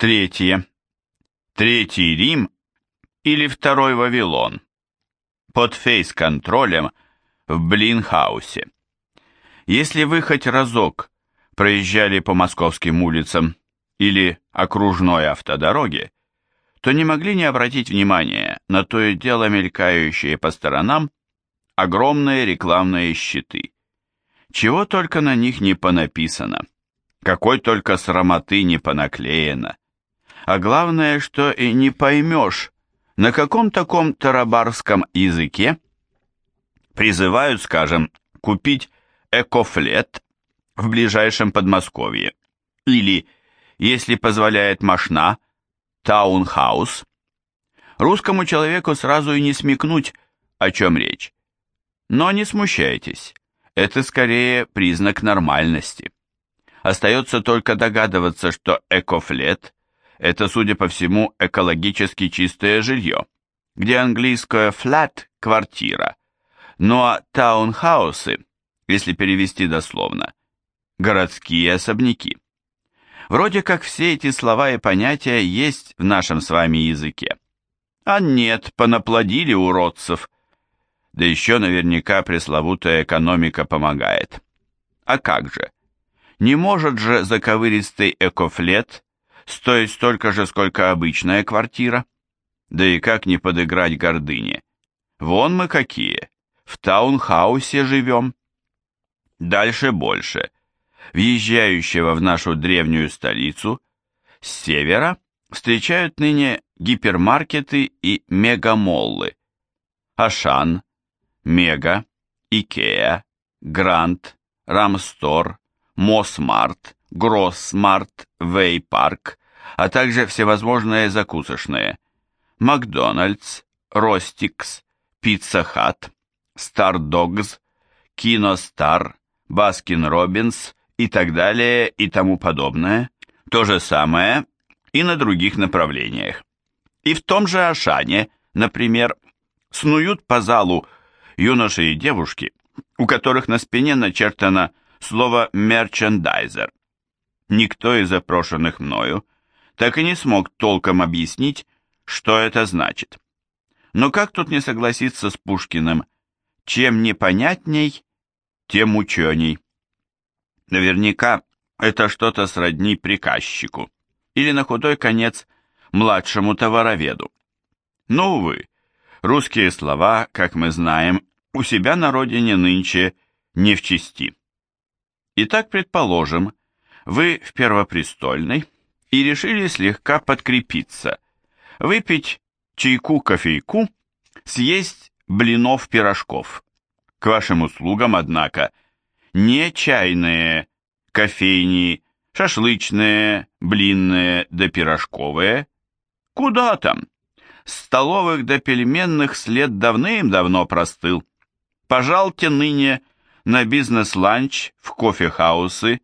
Третье. Третий Рим или Второй Вавилон. Под фейс-контролем в Блинхаусе. Если вы хоть разок проезжали по московским улицам или окружной автодороге, то не могли не обратить внимания на то и дело мелькающие по сторонам огромные рекламные щиты. Чего только на них не понаписано, какой только срамоты не понаклеено. А главное, что и не поймешь, на каком таком тарабарском языке призывают, скажем, купить экофлет в ближайшем Подмосковье или, если позволяет машина, таунхаус. Русскому человеку сразу и не смекнуть, о чем речь. Но не смущайтесь, это скорее признак нормальности. Остается только догадываться, что экофлет – это, судя по всему, экологически чистое жилье, где английское flat – квартира, ну а таунхаусы, если перевести дословно, городские особняки. Вроде как все эти слова и понятия есть в нашем с вами языке. А нет, понаплодили уродцев. Да еще наверняка пресловутая экономика помогает. А как же? Не может же заковыристый экофлет стоить столько же, сколько обычная квартира? Да и как не подыграть гордыне? Вон мы какие, в таунхаусе живем. Дальше больше въезжающего в нашу древнюю столицу, с севера встречают ныне гипермаркеты и мегамоллы. Ашан, Мега, Икеа, Грант, Рамстор, Мосмарт, Гроссмарт, Вейпарк, а также всевозможные закусочные. Макдональдс, Ростикс, Пицца Хат, Стардогс, Киностар, Баскин Робинс и так далее и тому подобное. То же самое и на других направлениях. И в том же Ашане, например, снуют по залу юноши и девушки, у которых на спине начертано слово «мерчендайзер». Никто из запрошенных мною так и не смог толком объяснить, что это значит. Но как тут не согласиться с Пушкиным? Чем непонятней, тем ученей. Наверняка это что-то сродни приказчику или на худой конец младшему товароведу. Но, увы, русские слова, как мы знаем, у себя на родине нынче не в чести. Итак, предположим, вы в Первопрестольной и решили слегка подкрепиться, выпить чайку-кофейку, съесть блинов-пирожков. К вашим услугам, однако, не чайные, кофейни, шашлычные, блинные да пирожковые. Куда там? Столовых до пельменных след давным-давно простыл. Пожалуйте ныне на бизнес-ланч в кофе-хаусы,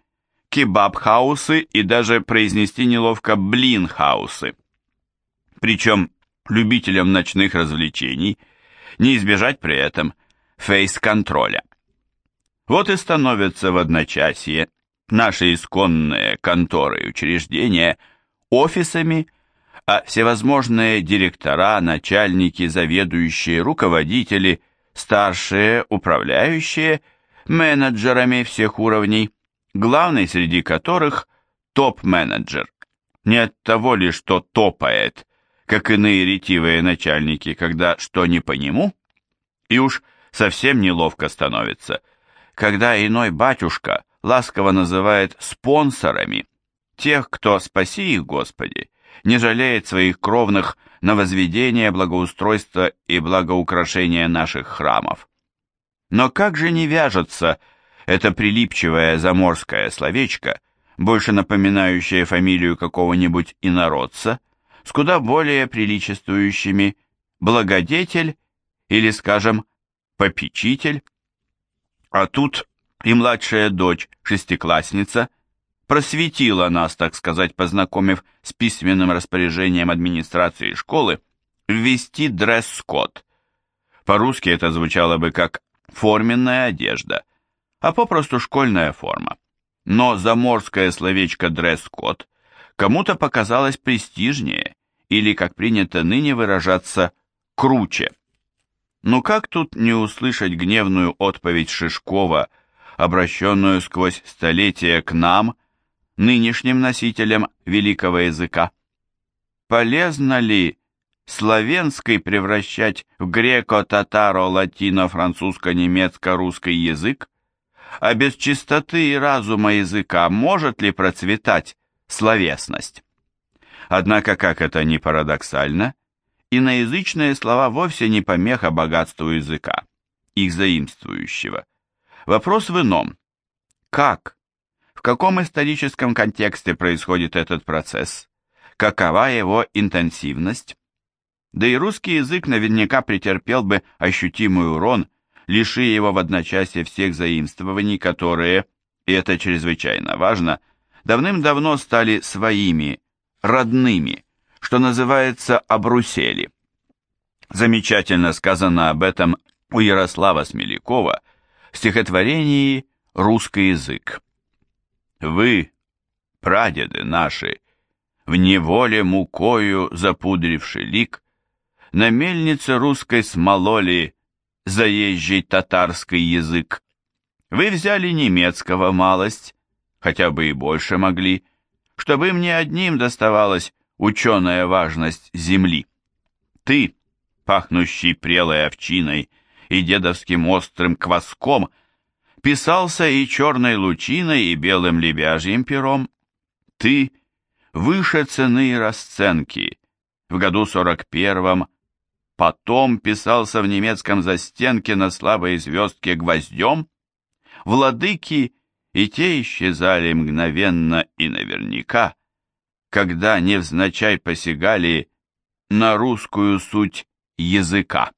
кебаб-хаусы и даже произнести неловко блин-хаусы. Причем любителям ночных развлечений не избежать при этом фейс-контроля. Вот и становятся в одночасье наши исконные конторы и учреждения офисами, а всевозможные директора, начальники, заведующие, руководители, старшие, управляющие, менеджерами всех уровней, главный среди которых топ-менеджер. Не от того ли, что топает, как иные ретивые начальники, когда что не по нему, и уж совсем неловко становится – когда иной батюшка ласково называет спонсорами тех, кто, спаси их, Господи, не жалеет своих кровных на возведение, благоустройство и благоукрашение наших храмов. Но как же не вяжется это прилипчивое заморское словечко, больше напоминающее фамилию какого-нибудь инородца, с куда более приличествующими благодетель или, скажем, попечитель? А тут и младшая дочь, шестиклассница, просветила нас, так сказать, познакомив с письменным распоряжением администрации школы, ввести дресс-код. По-русски это звучало бы как «форменная одежда», а попросту школьная форма. Но заморское словечко «дресс-код» Кому-то показалось престижнее, или, как принято ныне выражаться, круче. Но как тут не услышать гневную отповедь Шишкова, обращенную сквозь столетия к нам, нынешним носителям великого языка? Полезно ли славянский превращать в греко-татаро-латино-французско-немецко-русский язык? А без чистоты и разума языка может ли процветать словесность? Однако, как это ни парадоксально, иноязычные слова вовсе не помеха богатству языка, их заимствующего. Вопрос в ином. Как? В каком историческом контексте происходит этот процесс? Какова его интенсивность? Да и русский язык наверняка претерпел бы ощутимый урон, лиши его в одночасье всех заимствований, которые, и это чрезвычайно важно, давным-давно стали своими, родными, что называется обрусели. Замечательно сказано об этом у Ярослава Смелякова в стихотворении «Русский язык». «Вы, прадеды наши, в неволе мукою запудривший лик, на мельнице русской смололи заезжий татарский язык. Вы взяли немецкого малость, хотя бы и больше могли, чтобы мне одним доставалась ученая важность земли. Ты, пахнущий прелой овчиной и дедовским острым кваском, писался и черной лучиной, и белым лебяжьим пером. Ты, выше цены и расценки, в году сорок первом Потом писался в немецком застенке на слабой звездке гвоздем. Владыки и те исчезали мгновенно и наверняка, когда невзначай посягали на русскую суть языка.